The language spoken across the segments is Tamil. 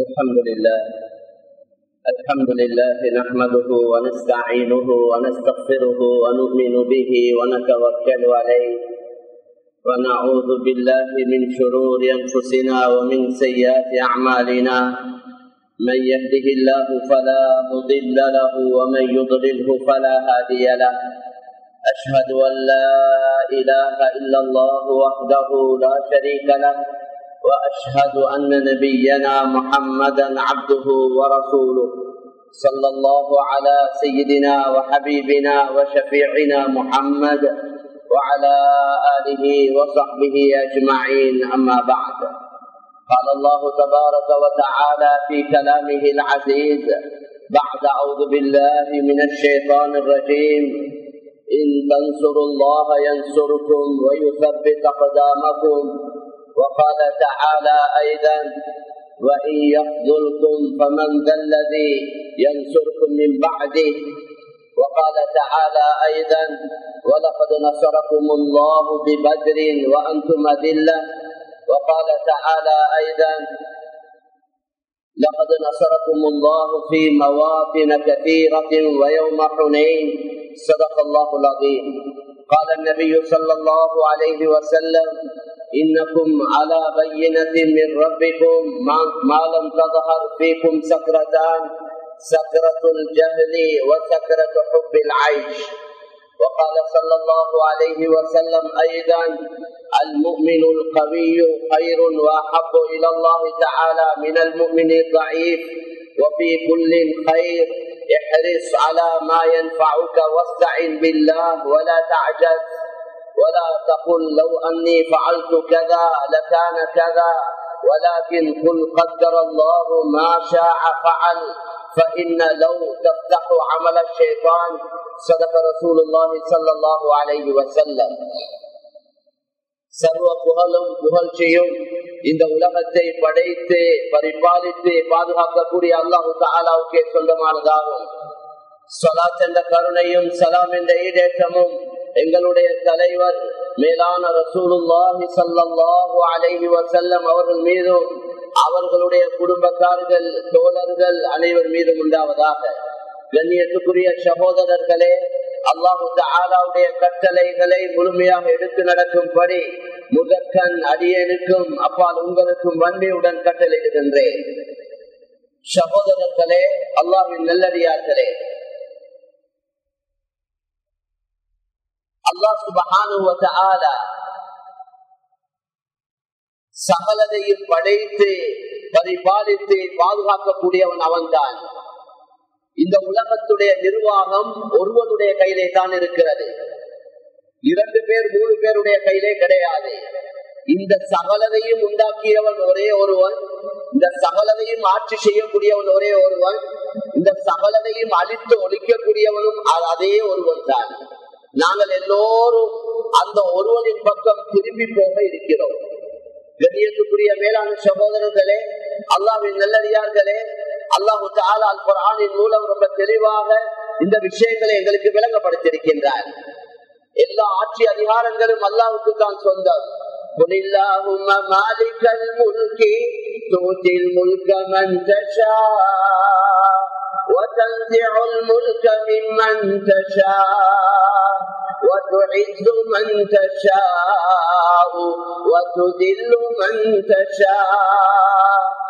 الحمد لله. الحمد لله نحمده ونستعينه ونستغفره ونؤمن به ونتوكل عليه. ونعوذ بالله من شرور أنفسنا ومن سيئات أعمالنا. من يهده الله فلا مضل له ومن يضلله فلا هادي له. أشهد أن لا إله إلا الله وحده لا شريك له. وأشهد أن نبينا محمدا عبده ورسوله صلى الله على سيدنا وحبيبنا وشفيعنا محمد وعلى آله وصحبه أجمعين. أما بعد قال الله تبارك وتعالى في كلامه العزيز بعد أعوذ بالله من الشيطان الرجيم إن تنصروا الله ينصركم ويثبت أقدامكم وقال تعالى أيضا وإن يخذلكم فمن ذا الذي ينصركم من بعده؟ وقال تعالى أيضا ولقد نصركم الله ببدر وأنتم أذلة. وقال تعالى أيضا لقد نصركم الله في مواطن كثيرة ويوم حنين. صدق الله العظيم. قال النبي صلى الله عليه وسلم إنكم على بينة من ربكم ما لم تظهر فيكم سكرتان سكرة الجهل وسكرة حب العيش. وقال صلى الله عليه وسلم أيضا المؤمن القوي خير وأحب إلى الله تعالى من المؤمن الضعيف. وفي كل خير احرص على ما ينفعك واستعن بالله ولا تعجز. ولا تقل لو أني فعلت كذا لكان كذا ولكن قل قدر الله ما شاء فعل فإن لو تفتح عمل الشيطان صدق رسول الله صلى الله عليه وسلم சர்வ புகழும் புகழ்ச்சியும் இந்த உலகத்தை படைத்து பரிபாலித்து பாதுகாக்கக்கூடிய அல்லாஹு தாலாவுக்கே சொந்தமானதாகும் சொலாத் என்ற கருணையும் சலாம் என்ற ஈடேற்றமும் எங்களுடைய தலைவர் மேலான ரசூலுல்லாஹி சல்லாஹு அலைஹி வசல்லம் அவர்கள் மீதும் அவர்களுடைய குடும்பத்தார்கள் தோழர்கள் அனைவர் மீதும் உண்டாவதாக கண்ணியத்துக்குரிய சகோதரர்களே அல்லாஹு தாலாவுடைய கட்டளைகளை முழுமையாக எடுத்து நடக்கும்படி முதற்கண் அடியனுக்கும் அப்பால் உங்களுக்கும் வன்மையுடன் கட்டளையிடுகின்றேன். சகோதரர்களே அல்லாஹின் நல்லடியார்களே அல்லாஹ் சுபஹானுவ சகலதையும் படைத்து பரிபாலித்து பாதுகாக்கக்கூடியவன் அவன்தான். இந்த உலகத்துடைய நிர்வாகம் ஒருவனுடைய கையிலே தான் இருக்கிறது. இரண்டு பேர் மூணு பேருடைய கையிலே கிடையாது. இந்த சகலதையும் உண்டாக்கியவன் ஒரே ஒருவன் இந்த சகலதையும் ஆட்சி செய்யக்கூடியவன் ஒரே ஒருவன் இந்த சகலதையும் அழித்து ஒழிக்கக்கூடியவனும் அதே ஒருவன் தான் நாங்கள் எல்லோரும் அந்த ஒருவனின் பக்கம் திரும்பி போக இருக்கிறோம் கண்ணியத்துக்குரிய மேலான சகோதரர்களே அல்லாவின் நல்லடியார்களே அல்லாஹு தாலால் குரானின் மூலம் ரொம்ப தெளிவாக இந்த விஷயங்களை எங்களுக்கு விளங்கப்படுத்தியிருக்கின்றார் எல்லா ஆட்சி அதிகாரங்களும் அல்லாவுக்கு தான் சொந்தம் قل اللهم مالك الملك تؤتي الملك من تشاء وتنزع الملك ممن تشاء وتعز من تشاء وتذل من تشاء.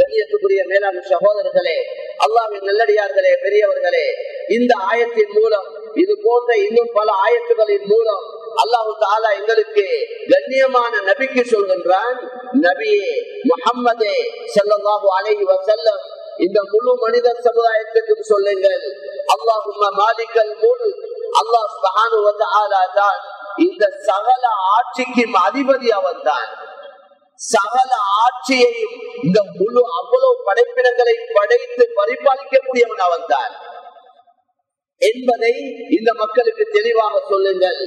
கண்ணியத்துக்குரிய மேலாண் சகோதரர்களே அல்லாவின் நல்லடியார்களே பெரியவர்களே இந்த ஆயத்தின் மூலம் இது போன்ற இன்னும் பல ஆயத்துகளின் மூலம் அல்லாஹு தாலா எங்களுக்கு கண்ணியமான நபிக்கு சொல்கின்றான் நபியே முகம்மதே செல்லல்லாஹு அலைஹி வசல்லம் இந்த முழு மனித சமுதாயத்துக்கும் சொல்லுங்கள் அல்லாஹும்ம மாலிக்கல் முழு அல்லாஹ் தான் இந்த சகல ஆட்சிக்கும் அதிபதி அவன் தான் சகல ஆட்சியையும் இந்த முழு அவ்வளவு படைப்பிடங்களை படைத்து பரிபாலிக்கக்கூடியவன் அவன் என்பதை இந்த மக்களுக்கு தெளிவாக சொல்லுங்கள்.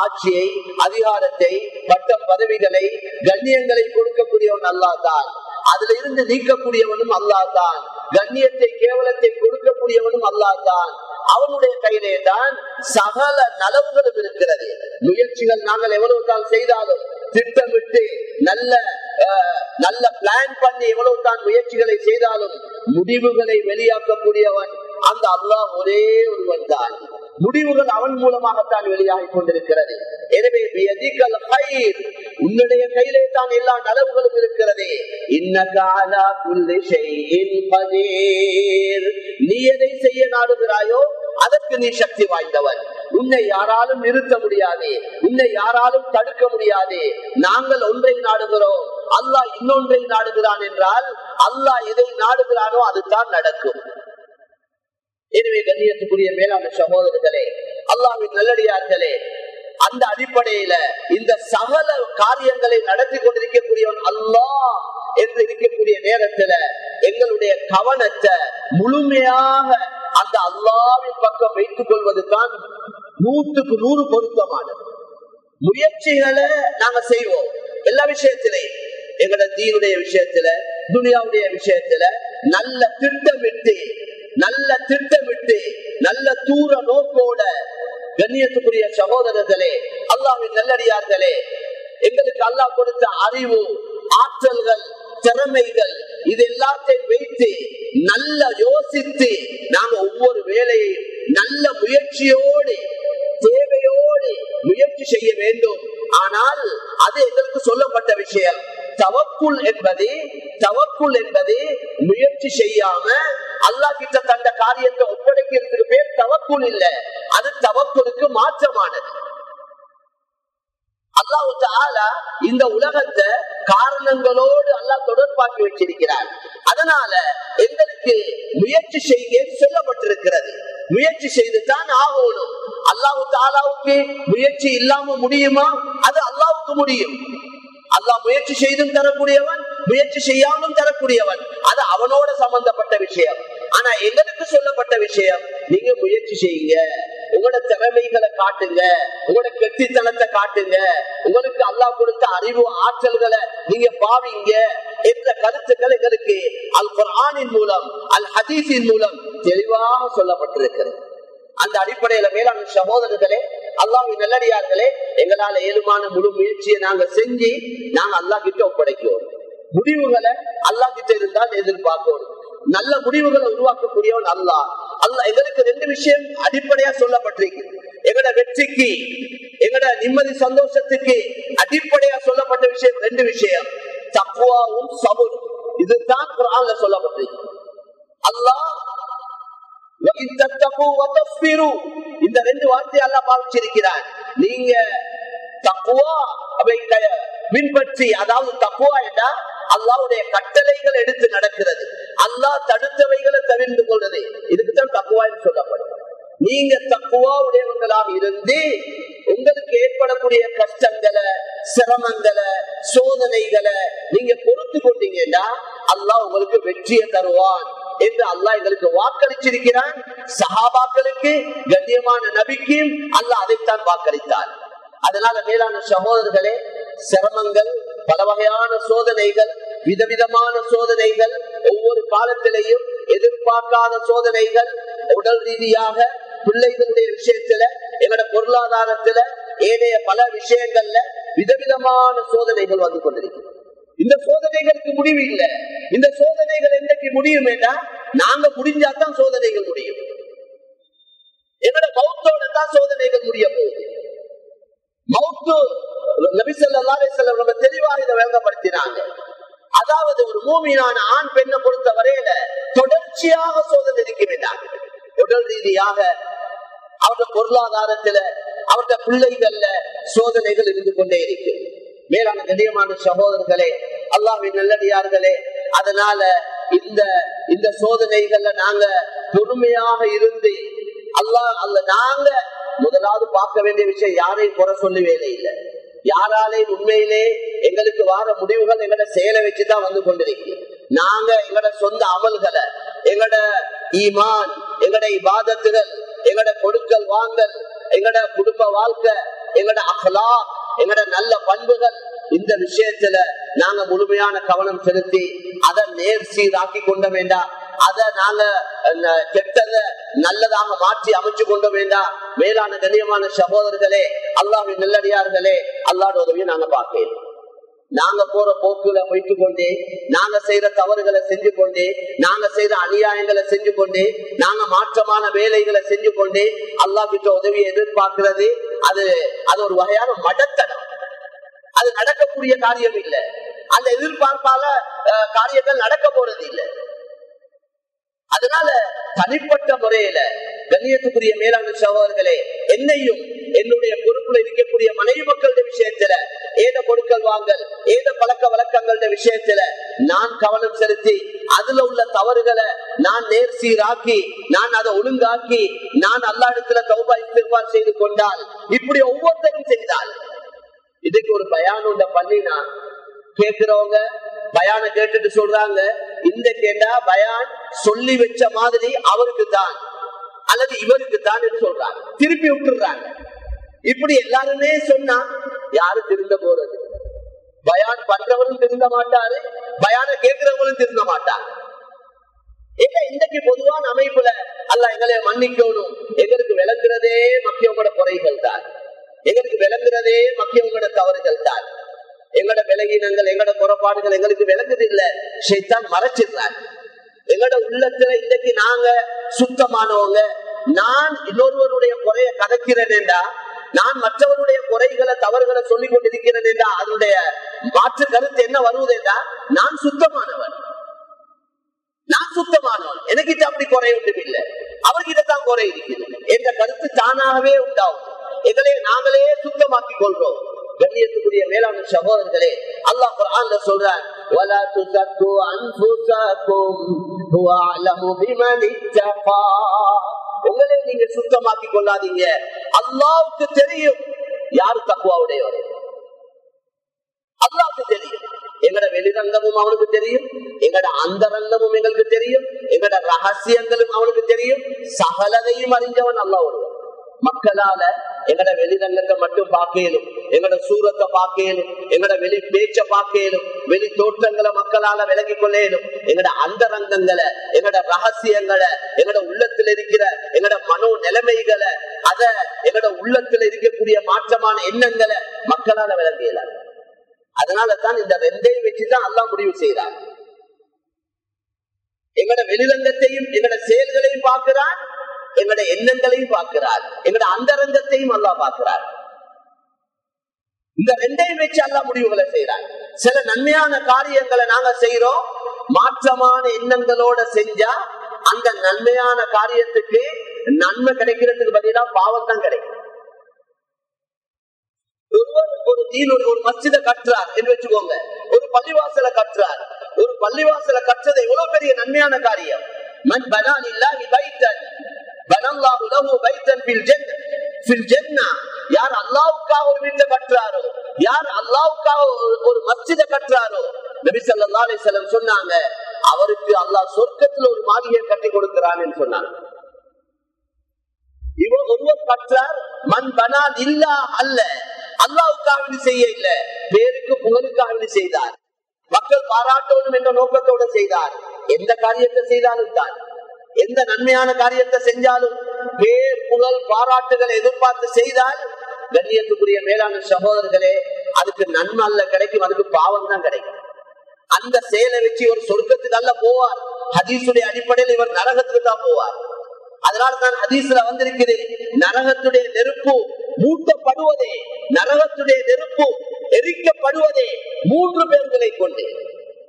ஆட்சியை அதிகாரத்தை பட்டம் பதவிகளை கண்ணியங்களை கொடுக்கக்கூடியவன் அல்லாதான் அதுல இருந்து நீக்கக்கூடியவனும் அல்லாதான் கண்ணியத்தை கேவலத்தை கொடுக்கக்கூடியவனும் அல்லாதான் அவனுடைய கையிலே தான் சகல நலவுகளும் இருக்கிறது. முயற்சிகள் நாங்கள் எவ்வளவு தான் செய்தாலும் திட்டமிட்டு நல்ல அஹ், நல்ல பிளான் பண்ணி எவ்வளவு தான் முயற்சிகளை செய்தாலும் முடிவுகளை வெளியாக்கக்கூடியவன் அந்த அல்லாஹ் ஒரே ஒருவன் தான். முடிவுகள் அவன் மூலமாகத்தான் வெளியாகிக் கொண்டிருக்கிறது. எனவே உன்னுடைய கையிலே தான் எல்லா நலவுகளும் இருக்கிறது. இன்ன நீ எதை செய்ய நாடுகிறாயோ அதற்கு நீ சக்தி வாய்ந்தவன். உன்னை யாராலும் நிறுத்த முடியாது. உன்னை யாராலும் தடுக்க முடியாது. நாங்கள் ஒன்றை நாடுகிறோம். அல்லாஹ் இன்னொன்றை நாடுகிறான் என்றால் அல்லாஹ் எதை நாடுகிறானோ அதுதான் நடக்கும். எனவே கண்ணியத்துக்குரிய மேலான சகோதரர்களே அல்லாவின் நல்லடியார்களே அந்த அடிப்படையில இந்த சகல காரியங்களை நடத்தி கொண்டிருக்கக்கூடியவன் அல்லாஹ் என்று இருக்கக்கூடிய நேரத்துல எங்களுடைய கவனத்தை முழுமையாக அந்த அல்லாவின் பக்கம் வைத்துக் கொள்வது தான் நூற்றுக்கு நூறு பொருத்தமானது. முயற்சிகளை நாங்க செய்வோம். எல்லா விஷயத்திலையும் எங்களோட தீனுடைய விஷயத்துல துனியாவுடைய விஷயத்துல நல்ல திட்டமிட்டு நல்ல திட்டமிட்டு நல்ல தூர நோக்கோட கண்ணியத்துக்குரிய சகோதரர்களே அல்லாவின் நல்லடியார்களே எங்களுக்கு அல்லாஹ் கொடுத்த அறிவு ஆற்றல்கள் திறமைகள் இது எல்லாத்தையும் வைத்து நல்ல யோசித்து நாங்க ஒவ்வொரு வேலையும் நல்ல முயற்சியோடு தேவையோடு முயற்சி செய்ய வேண்டும். ஆனால் அது எங்களுக்கு சொல்லப்பட்ட விஷயம். தவக்குள் என்பது தவக்குள் என்பது முயற்சி செய்யாம அல்லாஹ் கிட்ட தந்த காரியத்தை ஒப்படைக்கிறதுக்கு பேர் தவக்குள் இல்ல. அது தவக்குளுக்கு மாற்றமானது. அல்லாஹு தாலா இந்த உலகத்தை காரணங்களோடு அல்லாஹ் தொடர்பாக்கி வச்சிருக்கிறார். அதனால எங்களுக்கு முயற்சி செய்ய சொல்லப்பட்டிருக்கிறது. முயற்சி செய்து தான் ஆகணும். அல்லாஹு தாலாவுக்கு முயற்சி இல்லாம முடியுமா? அது அல்லாவுக்கு முடியும். அல்லாஹ் முயற்சி செய்தும் தரக்கூடியவன் முயற்சி செய்யாமலும் தரக்கூடியவன். அது அவனோட சம்பந்தப்பட்ட விஷயம். ஆனா எங்களுக்கு சொல்லப்பட்ட விஷயம் நீங்க முயற்சி செய்யுங்க. உங்களோட திறமைகளை காட்டுங்க. உங்களோட கெட்டித்தனத்தை காட்டுங்க. உங்களுக்கு அல்லாஹ் கொடுத்த அறிவு ஆற்றல்களை நீங்க பாவிங்க. என்ற கருத்துக்கள் எங்களுக்கு அல் குர்ஆனின் மூலம் அல் ஹதீஸின் மூலம் தெளிவாக சொல்லப்பட்டிருக்கிறது. அந்த அடிப்படையில மேலான சகோதரர்களே அல்லாஹ் நல்லடியார்களே எங்களால ஏழுமான முழு முயற்சியை நாங்க செஞ்சு நாங்க அல்லாஹ் கிட்ட ஒப்படைக்கிறோம். முடிவுகளை அல்லா கிட்ட இருந்தால் எதிர்பார்க்கணும் நல்ல முடிவுகளை உருவாக்கக்கூடியவன் அல்லா அல்ல எங்களுக்கு ரெண்டு விஷயம் அடிப்படையா சொல்லப்பட்டிருக்கு. எங்கட வெற்றிக்கு எங்கட நிம்மதி சந்தோஷத்துக்கு அடிப்படையா சொல்லப்பட்ட விஷயம் ரெண்டு விஷயம். தப்புவாவும் சமுர் இதுதான் குரான்ல சொல்லப்பட்டிருக்கு. அல்லாஹ் இந்த ரெண்டு வார்த்தை அல்ல நீங்க தப்புவா அவை பின்பற்றி அதாவது தப்புவா என்ன அல்லாவுடைய கட்டளைகள் எடுத்து நடக்கிறது. அல்லாஹ் தடுத்தவைகளை தவிர்த்து கொள்றது இதுக்குதான் தக்குவா என்று சொல்லப்படும். நீங்க தக்குவா உடையவங்களாக இருந்து உங்களுக்கு ஏற்படக்கூடிய கஷ்டங்களை சிரமங்களை சோதனைகளை நீங்க பொறுத்து கொண்டீங்கன்னா அல்லாஹ் உங்களுக்கு வெற்றியை தருவான் என்று அல்லாஹ் எங்களுக்கு வாக்களிச்சிருக்கிறான். சஹாபாக்களுக்கு கண்ணியமான நபிக்கும் அல்லாஹ் அதைத்தான் வாக்களித்தார். அதனால மேலான சகோதரர்களே சிரமங்கள் பல வகையான சோதனைகள் விதவிதமான சோதனைகள் ஒவ்வொரு காலத்திலையும் எதிர்பார்க்காத சோதனைகள் உடல் ரீதியாக பிள்ளைகளுடைய விஷயத்துல எங்களோட பொருளாதாரத்துல ஏனைய பல விஷயங்கள்ல விதவிதமான சோதனைகள் வந்து கொண்டிருக்கிறது. இந்த சோதனைகளுக்கு முடிவு இல்ல. இந்த சோதனைகள் என்னைக்கு முடியும் நாங்க முடிஞ்சாதான் சோதனைகள் முடியும். எங்களோட மௌத்தோட தான் சோதனைகள் முடிய போகுது. மௌத்து நம்ம தெளிவாக இதை விளங்கப்படுத்தினாங்க அதாவது ஒரு மூமியான ஆண் பெண்ணை பொறுத்த வரையில தொடர்ச்சியாக சோதனை இருக்க உடல் ரீதியாக அவருடைய பொருளாதாரத்துல அவருடைய பிள்ளைகள்ல சோதனைகள் இருந்து கொண்டே இருக்கு. மேலான கண்ணியமான சகோதரர்களே அல்லாவின் நல்லடியார்களே அதனால இந்த இந்த சோதனைகள்ல நாங்க பொறுமையாக இருந்து அல்லாஹ் அல்ல நாங்க முதலாவது பார்க்க வேண்டிய விஷயம் யாரையும் குறை சொல்லி வேலை இல்லை. யாராலையும் உண்மையிலே எங்களுக்கு வார முடிவுகள் எங்கட செயலை வச்சுதான் வந்து கொண்டிருக்கு. நாங்க எங்கட சொந்த அமல்களை எங்கட ஈமான் எங்கட இபாதத்துகள் எங்கட கொடுக்கல் வாங்கல் எங்கட குடும்ப வாழ்க்கை எங்கட அகலா எங்கட நல்ல பண்புகள் இந்த விஷயத்துல நாங்க முழுமையான கவனம் செலுத்தி அதை நேர் சீராக்கி கொண்ட வேண்டாம் அதை நாங்க கெட்டத நல்லதாக மாற்றி அமைச்சு கொண்ட வேண்டாம் மேலான கண்ணியமான சகோதரர்களே அல்லாவின் நல்லடியார்களே அல்லாட உதவியை நாங்க பார்க்கலாம் நாங்க போற போக்குல போயிட்டு கொண்டே நாங்க செய்யற தவறுகளை செஞ்சு கொண்டே நாங்க செய்யற அநியாயங்களை செஞ்சு கொண்டே நாங்க மாற்றமான வேலைகளை செஞ்சு கொண்டே அல்லாஹ் கிட்ட உதவியை எதிர்பார்க்கிறது. அது அது ஒரு வகையான மடத்தனம். அது நடக்கக்கூடிய காரியம் இல்லை. அந்த எதிர்பார்ப்பால அஹ், காரியங்கள் நடக்க போறது இல்லை. அதனால தனிப்பட்ட முறையில கண்ணியத்துக்குரிய மேலான சகோதரர்களே என்னையும் என்னுடைய பொறுப்புல இருக்கக்கூடிய மனைவி மக்களுடைய விஷயத்துல ஏத கொடுக்கல் வாங்கல் ஏத பழக்க வழக்கங்களுடைய விஷயத்துல நான் கவனம் செலுத்தி அதுல உள்ள தவறுகளை நான் நேர் சீராக்கி நான் அதை ஒழுங்காக்கி நான் அல்லா இடத்துல தௌபா இஸ்திஃபார் செய்து கொண்டால் இப்படி ஒவ்வொருத்தரும் செய்தால் இதுக்கு ஒரு பயான் உண்ட பண்ணினா கேட்கிறவங்க பயான கேட்டுட்டு சொல்றாங்க. இந்த கேட்டா பயான் சொல்லி வச்ச மாதிரி அவருக்கு தான் அல்லது இவருக்கு தான் என்று சொல்றாங்க. திருப்பி விட்டுறாங்க. இப்படி எல்லாருமே சொன்னா யாரு திருந்த போறது? பயான் பண்றவரும் திருந்த மாட்டாரு பயான கேட்கிறவங்களும் திருந்த மாட்டாங்க. இல்ல இன்றைக்கு பொதுவான அமைப்புல அல்ல எங்களை மன்னிக்கணும். எங்களுக்கு விளங்குறதே மக்கியவங்களோட குறைகள் தான். எங்களுக்கு விளங்குறதே மக்கியவங்களோட தவறுகள் தான். எங்களோட விலகினங்கள் எங்களோட குறைபாடுகள் எங்களுக்கு விளங்குது இல்ல? ஷைத்தான் மறைச்சிடுறாங்க எங்களோட உள்ளத்துல இன்னைக்கு நாங்க சுத்தமானவங்க. நான் இன்னொருவருடைய குறைய கதைக்கிறேன்டா நான் மற்றவருடைய குறைகளை தவறுகளை சொல்லிக் கொண்டிருக்கிறேன் என்றா அதனுடைய மாற்று கருத்து என்ன வருவதென்றா நான் சுத்தமானவன். நான் சுத்தமானவன். எனக்கிட்ட அப்படி குறை ஒன்றும் இல்லை. அவர்கிட்ட தான் குறை இருக்குது என்ற கருத்து தானாகவே உண்டாகும். எங்களை நாங்களே சுத்தமாக்கி கொள்றோம் கண்ணியத்துக்குரிய மேலாண் சகோதரர்களே அல்லாஹ் சொல்றான் ولا تزكوا انفسكم هو اعلم بمن اتقى உங்களை நீங்க சுத்தமாக்கி கொள்ளாதீங்க அல்லாஹ்வுக்கு தெரியும் யார் தக்குவாவுடையவர் அல்லாஹ்வுக்கு தெரியும் எங்கட வெளிரங்கமும் அவனுக்கு தெரியும் எங்கட அந்தரங்கமும் எங்களுக்கு தெரியும் எங்கட ரகசியங்களும் அவனுக்கு தெரியும் சகலதையும் அறிஞ்சவன் அல்லாஹ் ஒருவன் மக்களால எங்கட வெளிரங்கத்தை மட்டும் பார்க்கலும் எங்கட சூரத்தை பார்க்கலும் எங்கட வெளி பேச்ச பார்க்கலும் வெளி தோற்றங்களை மக்களால விளங்கி கொள்ளையிலும் எங்கட அந்த ரங்கங்களை எங்கட ரகசியங்களை எங்கட உள்ளத்துல இருக்கிற எங்கட மனோ நிலைமைகளை அத எங்கட உள்ளத்துல இருக்கக்கூடிய மாற்றமான எண்ணங்களை மக்களால விளங்கியலாம் அதனால தான் இந்த ரெண்டையும் வச்சுதான் எல்லாம் முடிவு செய்யறாங்க எங்கட வெளிரங்கத்தையும் எங்கட செயல்களையும் பார்க்கிறான் எங்கட எண்ணங்களையும் பார்க்கிறார். எங்கட அந்தரங்கத்தையும் அல்லா பார்க்கிறார். இந்த ரெண்டையும் வச்சு அல்லா முடிவுகளை செய்யறார் சில நன்மையான காரியங்களை நாங்க செய்யறோம் மாற்றமான எண்ணங்களோட செஞ்சா அந்த நன்மையான காரியத்துக்கு நன்மை கிடைக்கிறதுக்கு பதிலா பாவம் தான் கிடைக்கும். ஒரு தீனுடைய ஒரு கட்டுறார் என்று வச்சுக்கோங்க. ஒரு பள்ளிவாசலை கட்டுறார். ஒரு பள்ளிவாசலை கட்டுறது எவ்வளவு பெரிய நன்மையான காரியம். மண் பனான் யார் அல்லாவுக்காக ஒரு வீட்டை கட்டுறாரோ யார் அல்லாவுக்காக ஒரு- மஸ்ஜித கட்டுறாரோ நபி ஸல்லல்லாஹு சொன்னாங்க அவருக்கு அல்லாஹ் சொர்க்கத்துல ஒரு மாளிகை கட்டி கொடுக்கிறான்னு சொன்னாங்க. இவர் ஒருவர் கற்றார் மண் பனால் இல்லா அல்ல. அல்லாவுக்காக செய்ய இல்ல பேருக்கு புகழுக்காக செய்தார். மக்கள் பாராட்டணும் என்ற நோக்கத்தோட செய்தார். எந்த காரியத்தை செய்தாலும் தான். எந்த நன்மையான காரியத்தை செஞ்சாலும் பேர் புகழ் பாராட்டுகளை எதிர்பார்த்து செய்தால் கண்ணியத்துக்குரிய மேலான சகோதரர்களே அதுக்கு நன்மை அல்ல கிடைக்கும் அதுக்கு பாவம் தான் கிடைக்கும். அந்த செயலை வச்சு இவர் சொர்க்கத்துக்கு அல்ல போவார். ஹதீசுடைய அடிப்படையில் இவர் நரகத்துக்கு தான் போவார். அதனால்தான் ஹதீஸ்ல வந்திருக்குது நரகத்துடைய நெருப்பு மூட்டப்படுவதே நரகத்துடைய நெருப்பு எரிக்கப்படுவதே மூன்று பேர்களை கொண்டு.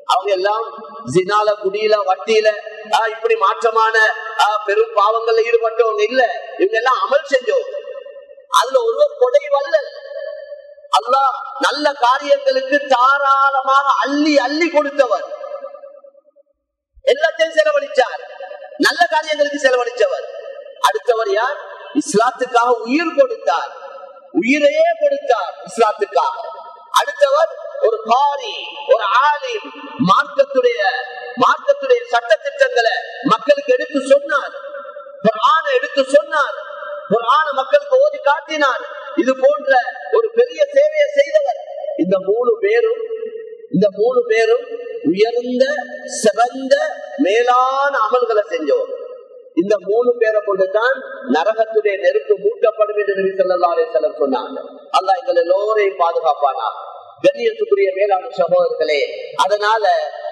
அவங்க எல்லாம் ஜினால குடியில வட்டியில ஆஹ், இப்படி மாற்றமான ஆஹ், பெரும் பாவங்கள்ல ஈடுபட்டவங்க இல்ல. இவங்க எல்லாம் அமல் செஞ்சோம் அதுல ஒருவர் கொடை வல்லல் அல்லா நல்ல காரியங்களுக்கு தாராளமாக அள்ளி அள்ளி கொடுத்தவர். எல்லாத்தையும் செலவழிச்சார். நல்ல காரியங்களுக்கு செலவழிச்சவர். அடுத்தவர் யார்? இஸ்லாத்துக்காக உயிர் கொடுத்தார். உயிரையே கொடுத்தார் இஸ்லாத்துக்காக. அடுத்தவர் ஒரு காரி ஒரு ஆலிம் மார்க்கத்துடைய மார்க்கத்துடைய சட்ட திட்டங்களை மக்களுக்கு எடுத்து சொன்னார். குர்ஆன எடுத்து சொன்னார். குர்ஆன மக்களுக்கு ஓதி காட்டினார். இது போன்ற ஒரு பெரிய சேவையை செய்தவர். இந்த மூணு பேரும் இந்த மூணு பேரும் உயர்ந்த சிறந்த மேலான அமல்களை செஞ்சோம் இந்த மூணு பேரை கொண்டுதான் நரகத்துடைய நெருப்பு மூட்டப்படும் என்று நபி சொன்னாங்க. அல்லாஹ் எங்கள் எல்லோரையும் பாதுகாப்பானா கண்ணியத்துக்குரிய வேளாண் சகோதரர்களே அதனால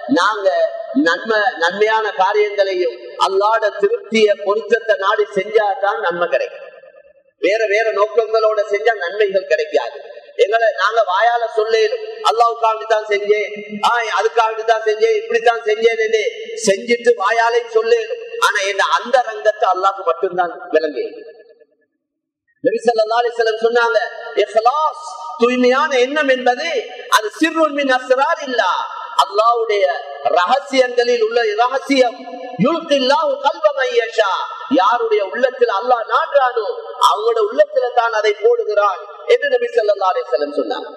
நாங்க நன்மை நன்மையான காரியங்களையும் அல்லாட திருப்திய பொருத்தத்தை நாடி செஞ்சாதான் நன்மை கிடைக்கும். வேற வேற நோக்கங்களோட செஞ்சா நன்மைகள் கிடைக்காது. எங்களை நாங்க வாயால சொல்லும் அல்லாவுக்காகத்தான் செஞ்சேன் ஆஹ் அதுக்காக தான் செஞ்சேன் இப்படித்தான் செஞ்சேன் செஞ்சுட்டு வாயாலையும் சொல்லும் ஆனா என்ன அந்த ரங்கத்தை அல்லாக்கு மட்டும்தான் விளங்கு சொன்னாங்க தூய்மையான எண்ணம் என்பது அது சிறுமின் அசரார் இல்ல அல்லாவுடைய ரகசியங்களில் உள்ள ரகசியம் யாருடைய உள்ளத்தில் அல்லாஹ் நாடுறானோ அவங்களோட உள்ளத்துல தான் அதை போடுகிறான் என்று நபி சொல்லா அலிசல்லம் சொன்னாங்க.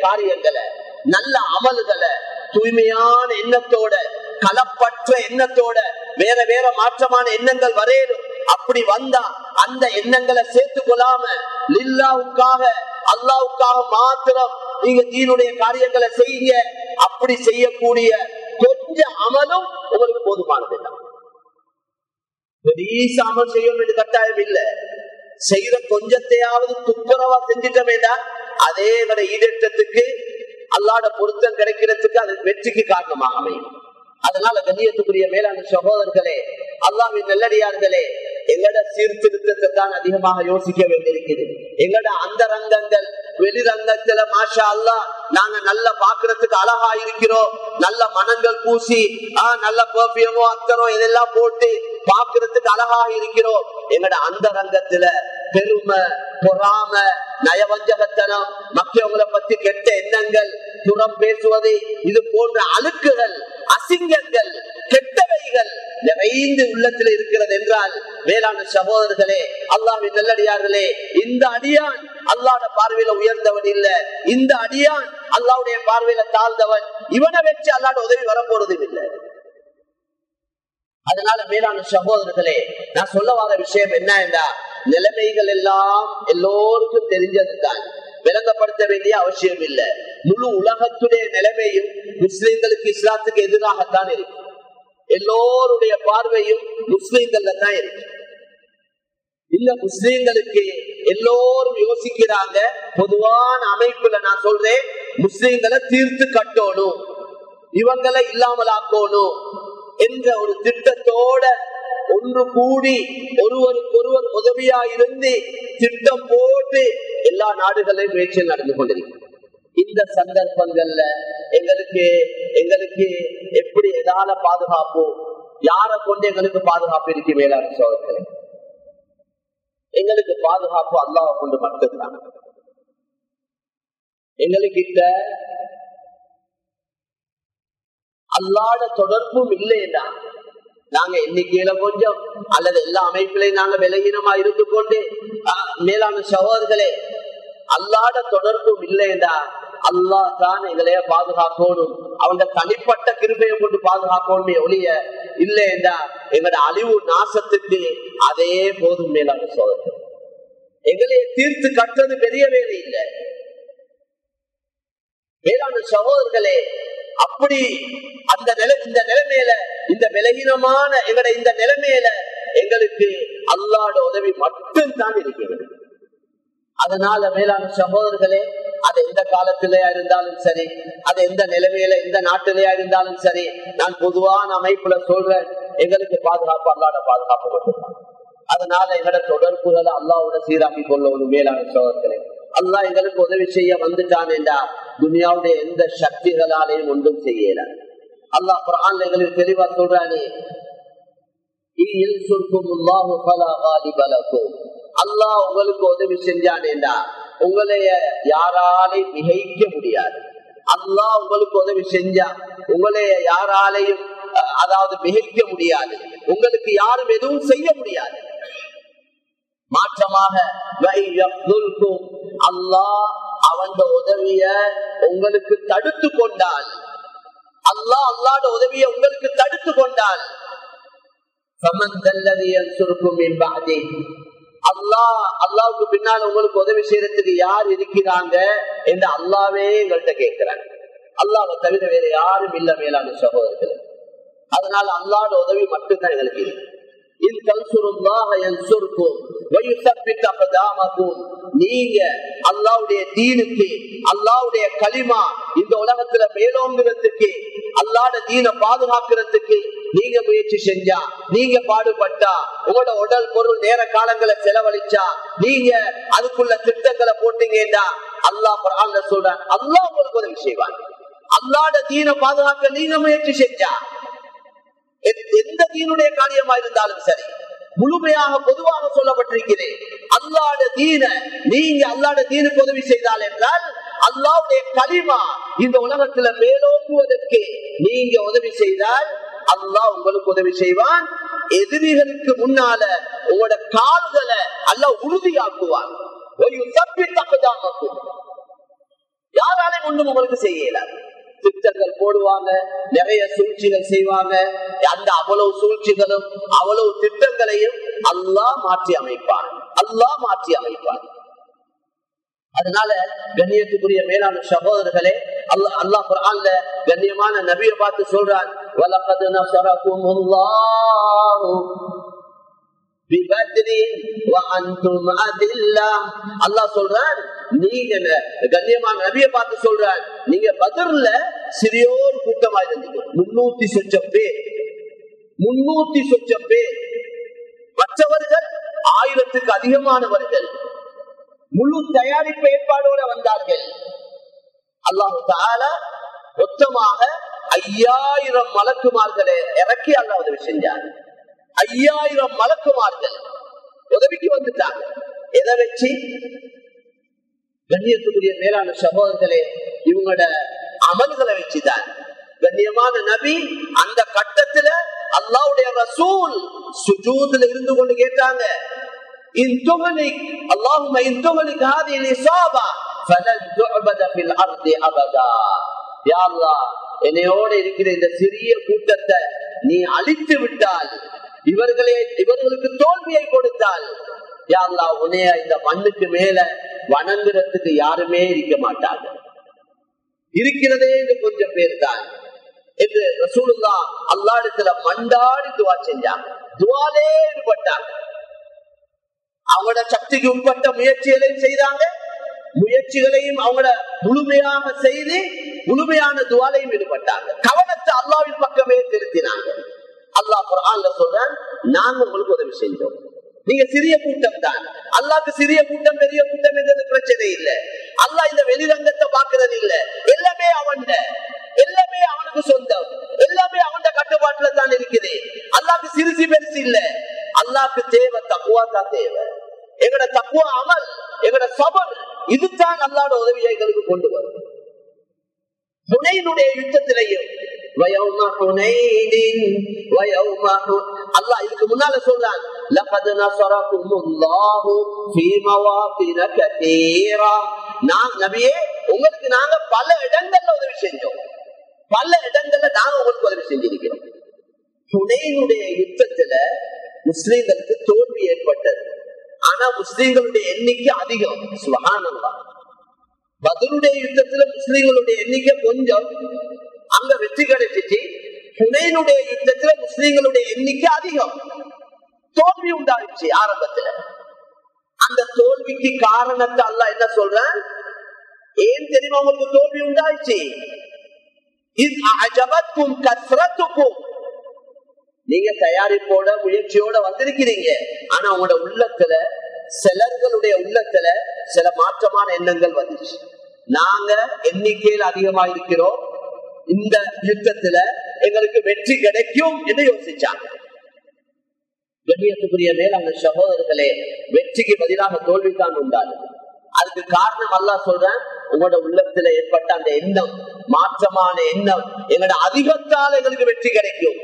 காரியங்களை நல்ல அமல்களை தூய்மையான எண்ணத்தோட கலப்பற்ற எண்ணத்தோட வேற வேற மாற்றமான எண்ணங்கள் வரையணும். அப்படி வந்தா அந்த எண்ணங்களை சேர்த்து கொள்ளாம லில்லாவுக்காக அல்லாவுக்காக மாத்திரம் நீங்க தீனுடைய காரியங்களை செய்யுங்க. அப்படி செய்யக்கூடிய கொஞ்சம் அமலும் உங்களுக்கு போதுமானது பெரிய அமல் செய்யணும் என்று கட்டாயம் இல்லை. செய்யற கொஞ்சத்தையாவது துப்புரவா செஞ்சுட்ட வேண்டாம் அதே வரை ஈடேற்றத்துக்கு அல்லாட பொருத்தம் கிடைக்கிறதுக்கு அது வெற்றிக்கு காரணமாக அமையும் அதனால கண்ணியத்துக்குரிய மேலான சகோதரர்களே அல்லாவின் நல்லடியார்களே எங்கட சீர்திருத்தத்தை தான் அதிகமாக யோசிக்க வேண்டியிருக்கிறது. எங்கட அந்த ரங்கங்கள் வெளிரங்கத்துல மாஷா அல்லா நாங்க நல்ல பாக்குறதுக்கு அழகா இருக்கிறோம். நல்ல மனங்கள் பூசி ஆஹ் நல்ல பர்ஃபியூமோ அத்தரோ இதெல்லாம் போட்டு பாக்குறதுக்கு அழகாக இருக்கிறோம். எங்கட அந்த ரங்கத்துல பெருமை பொறாம நயவஞ்சகத்தனம். மற்றவங்களை பத்தி கெட்ட எண்ணங்கள் புறம் பேசுவது இது போன்ற அழுக்குகள் அசிங்கங்கள் கெட்டவைகள் நிறைந்து உள்ளத்தில் இருக்கிறது என்றால் வேளாண் சகோதரர்களே அல்லாவின் நல்லடியார்களே இந்த அடியான் அல்லாட பார்வையில உயர்ந்தவன் இல்ல. இந்த அடியான் அல்லாவுடைய பார்வையில தாழ்ந்தவன். இவனை வச்சு அல்லாட உதவி வரப்போறதும் இல்லை. அதனால மேலான சகோதரர்களே நான் சொல்ல வர விஷயம் என்ன என்றா நிலைமைகள் எல்லாம் எல்லோருக்கும் தெரிஞ்சது தான் விளங்கப்படுத்த வேண்டிய அவசியம் இல்லை. முழு உலகத்துடைய நிலைமையும் முஸ்லிம்களுக்கு இஸ்லாத்துக்கு எதிராகத்தான் இருக்கு. எல்லோருடைய பார்வையும் முஸ்லிம்கள்ல தான் இருக்கு. இந்த முஸ்லிம்களுக்கு எல்லோரும் யோசிக்கிறாங்க பொதுவான அமைப்புல நான் சொல்றேன் முஸ்லிம்களை தீர்த்து கட்டணும். இவங்களை இல்லாமலாக்கணும். என்ற ஒரு திட்டத்தோட ஒன்று கூடி ஒருவருக்கு ஒருவர் உதவியா இருந்து திட்டம் போட்டு எல்லா நாடுகளையும் முயற்சியில் நடந்து கொண்டிருக்கு இந்த சந்தர்ப்பங்கள்ல எங்களுக்கு எங்களுக்கு எப்படி எதால பாதுகாப்பு யார கொண்டு எங்களுக்கு பாதுகாப்பு இருக்கு மேலான சோழர்களே? எங்களுக்கு பாதுகாப்பு அல்லாஹ் கொண்டு மட்டும்தான். எங்களுக்கிட்ட அல்லாட தொடர்பும் இல்லையா நாங்க எண்ணிக்கையில கொஞ்சம் அல்லது எல்லா அமைப்பிலையும் நாங்க விலகினமா இருந்து கொண்டு மேலான சகோதரர்களே அல்லாட தொடர்பும் இல்லையா அல்லா தான் எங்களைய பாதுகாக்கணும் அவங்க தனிப்பட்ட கிருபையை கொண்டு பாதுகாக்கணுமே ஒழிய இல்லையா எங்களோட அழிவு நாசத்துக்கு அதே போதும் மேலான சோதனை எங்களைய தீர்த்து கட்டுறது பெரிய வேலை இல்லை. மேலான சகோதரர்களே அப்படி அந்த நிலை இந்த நிலைமையில இந்த விலகினமான எங்கட இந்த நிலைமையில எங்களுக்கு அல்லாட உதவி மட்டும் தான் இருக்கிறது. அதனால மேலான சகோதரர்களே அது எந்த காலத்திலேயா இருந்தாலும் சரி அது எந்த நிலைமையில எந்த நாட்டிலேயா இருந்தாலும் சரி நான் பொதுவான அமைப்புல சொல்றேன் எங்களுக்கு பாதுகாப்பு அல்லாட பாதுகாப்பு கொடுத்துருக்காங்க அதனால எங்களோட தொடர்புகளை அல்லாவோட சீராக்கி ஒரு மேலான சோதர்களே அல்லா எங்களுக்கு உதவி செய்ய வந்துட்டான் என்றா துனியாவுடைய எந்த சக்திகளாலையும் ஒன்றும் செய்யல அல்லாஹ் குரான் எங்களுக்கு தெளிவா சொல்றானே அல்லாஹ் உங்களுக்கு உதவி செஞ்சானேண்டா உங்களைய யாராலையும் மிகைக்க முடியாது அல்லாஹ் உங்களுக்கு உதவி செஞ்சா உங்களைய யாராலையும் அஹ், அதாவது மிகைக்க முடியாது உங்களுக்கு யாரும் எதுவும் செய்ய முடியாது மாற்றமாக அல்லாஹ் அவன் உதவிய உங்களுக்கு தடுத்து கொண்டான். அல்லாஹ் அல்லாட உதவியை உங்களுக்கு தடுத்து கொண்டான். சுருக்கும் தல்லதி அல்லாஹ் அல்லாவுக்கு பின்னால் உங்களுக்கு உதவி செய்யறதுக்கு யார் இருக்கிறாங்க என்று அல்லாவே எங்கள்கிட்ட கேட்கிறாங்க அல்லாவை தவிர வேற யாரும் இல்ல மேலான சகோதரர்கள். அதனால அல்லாட உதவி மட்டும்தான் எங்களுக்கு இது இன் தன்சுருல்லாஹ யன்சுருக்கும். வயுசப்பித் நீங்க அல்லாவுடைய தீனுக்கு அல்லாவுடைய களிமா இந்த உலகத்துல மேலோங்குறதுக்கு அல்லாட தீனை பாதுகாக்கிறதுக்கு நீங்க முயற்சி செஞ்சா நீங்க பாடுபட்டா உங்களோட உடல் பொருள் நேர காலங்களை செலவழிச்சா நீங்க அதுக்குள்ள திட்டங்களை போட்டீங்கன்னா அல்லாஹ் பரவாயில்ல சொல்றான் அல்லாஹ் உங்களுக்கு உதவி செய்வாங்க அல்லாட தீனை பாதுகாக்க நீங்க முயற்சி செஞ்சா எந்த தீனுடைய காரியமா இருந்தாலும் சரி முழுமையாக பொதுவாக சொல்லப்பட்டிருக்கிறேன் அல்லாட தீன நீங்க அல்லாட தீனுக்கு உதவி செய்தால் என்றால் அல்லாவுடைய களிமா இந்த உலகத்துல மேலோங்குவதற்கு நீங்க உதவி செய்தால் அல்லாஹ் உங்களுக்கு உதவி செய்வான். எதிரிகளுக்கு முன்னால உங்களோட கால்களை அல்லாஹ் உறுதியாக்குவான். ஒரு தப்பி யாராலையும் ஒண்ணும் உங்களுக்கு செய்யலாம் திட்டங்கள் போடுவாங்க நிறைய சூழ்ச்சிகள் செய்வாங்க. அந்த அவ்வளவு சூழ்ச்சிகளும் அவ்வளவு திட்டங்களையும் அல்லா மாற்றி அமைப்பான். அல்லா மாற்றி அமைப்பான். அதனால கண்ணியத்துக்குரிய மேலான சகோதரர்களே அல்லா அல்லாஹ் குர்ஆன்ல கண்ணியமான நபியை பார்த்து சொல்றான் வலகத் நஸரகுமுல்லாஹு பிபத்ரி வஅன்தும் அல்லாஹ் சொல்றான் நீங்க ந- கண்ணியமான நபியை பார்த்து சொல்றான் நீங்க பத்ர்ல சிறியோர் கூட்டமா இருந்தீங்க முன்னூத்தி சொச்சம் பேர் முன்னூத்தி சொச்சம் பேர். மற்றவர்கள் ஆயிரத்துக்கு அதிகமானவர்கள் முழு தயாரிப்பு ஏற்பாடோட வந்தார்கள். அல்லாஹு தாலா மொத்தமாக ஐயாயிரம் மலக்குமார்களை இறக்கி அல்லாஹ் உதவி செஞ்சார். ஐயாயிரம் மலக்குமார்கள் உதவிக்கு வந்துட்டாங்க எதை வச்சு? கண்ணியத்துக்குரிய மேலான சகோதரர்களே இவங்களோட அமல்களை வச்சுதான். கண்ணியமான நபி அந்த கட்டத்துல அல்லாவுடைய ரசூல் சுஜூதுல இருந்து கொண்டு கேட்டாங்க. என்னையோட இருக்கிற இந்த சிறிய கூட்டத்தை நீ அழித்து விட்டால் இவர்களே இவர்களுக்கு தோல்வியை கொடுத்தால் யாருலா அல்லாஹ் உன்னைய இந்த மண்ணுக்கு மேல வணங்குறதுக்கு யாருமே இருக்க மாட்டாங்க. இருக்கிறதே என்று கொஞ்சம் பேர் தான். என்று ரசூலுல்லா அல்லாடத்துல மண்டாடி துவா செஞ்சாங்க. துவாலே ஈடுபட்டாங்க. அவங்களோட சக்திக்கு உட்பட்ட முயற்சிகளையும் செய்தாங்க. முயற்சிகளையும் அவங்கள முழுமையாக செய்து முழுமையான துவாலையும் ஈடுபட்டாங்க. கவனத்தை அல்லாவின் பக்கமே திருத்தினாங்க அல்லாஹ் குர்ஆன்ல சொல்றான் நாங்க உங்களுக்கு உதவி செஞ்சோம். நீங்க சிறிய கூட்டம் தான். அல்லாஹ்க்கு சிறிய கூட்டம் பெரிய கூட்டம் என்றது பிரச்சனை இல்ல. அல்லாஹ் இந்த வெளிரங்கத்தை பாக்குறது இல்ல. எல்லாமே அவன் எல்லாமே அவனுக்கு சொந்தம். எல்லாமே அவன் கட்டுப்பாட்டுல தான் இருக்குது. அல்லாஹ்க்கு சிறுசி பெருசு இல்ல. அல்லாஹ்க்கு தேவை தக்குவா தான் தேவை. எங்கட தக்குவா அமல் எங்கட சபர் இதுதான் அல்லாட உதவியை எங்களுக்கு கொண்டு வரும். ஹுனைனுடைய யுத்தத்திலையும் وَيَوْمَ حُنَيْنٍ وَيَوْمَ حُ- அல்லாஹ் இதுக்கு முன்னால சொல்றான் لَقَدْ نَصَرَكُمُ اللَّهُ فِي مَوَاطِنَ كَثِيرَةٍ நான் நபியே உங்களுக்கு நாங்க பல இடங்கள்ல உதவி செஞ்சோம் பல இடங்கள்ல நாங்க உங்களுக்கு உதவி செஞ்சிருக்கிறோம் ஹுனைனுடைய யுத்தத்துல முஸ்லிம்களுக்கு தோல்வி ஏற்பட்டது ஆனா முஸ்லிம்களுடைய எண்ணிக்கை அதிகம் சுகானந்தா பதிலுடைய யுத்தத்துல முஸ்லிம்களுடைய எண்ணிக்கை கொஞ்சம் அங்க வெற்றி கிடைச்சிச்சு ஹுனைனுடைய யுத்தத்துல முஸ்லீம்களுடைய எண்ணிக்கை அதிகம். தோல்வி உண்டாயிடுச்சு ஆரம்பத்துல. அந்த தோல்விக்கு காரணத்தை அல்ல என்ன சொல்ற ஏன் தெரியுமா உங்களுக்கு தோல்வி உண்டாயிடுச்சு? இது அஜபத்துக்கும் கஸ்ரத்துக்கும். நீங்க தயாரிப்போட முயற்சியோட வந்திருக்கிறீங்க. ஆனா உங்களோட உள்ளத்துல சிலர்களுடைய உள்ளத்துல சில மாற்றமான எண்ணங்கள் வந்துச்சு. நாங்க எண்ணிக்கையில் அதிகமா இருக்கிறோம் இந்த யுத்தத்துல எங்களுக்கு வெற்றி கிடைக்கும் என்று யோசிச்சாங்க. கண்ணியத்துக்குரிய அந்த சகோதரர்களே வெற்றிக்கு பதிலாக தோல்விதான் உண்டாது அதுக்கு காரணம் அல்லா சொல்றேன் உங்களோட உள்ளத்துல ஏற்பட்ட அந்த எண்ணம் மாற்றமான எண்ணம் எங்களோட அதிகத்தால் எங்களுக்கு வெற்றி கிடைக்கும்.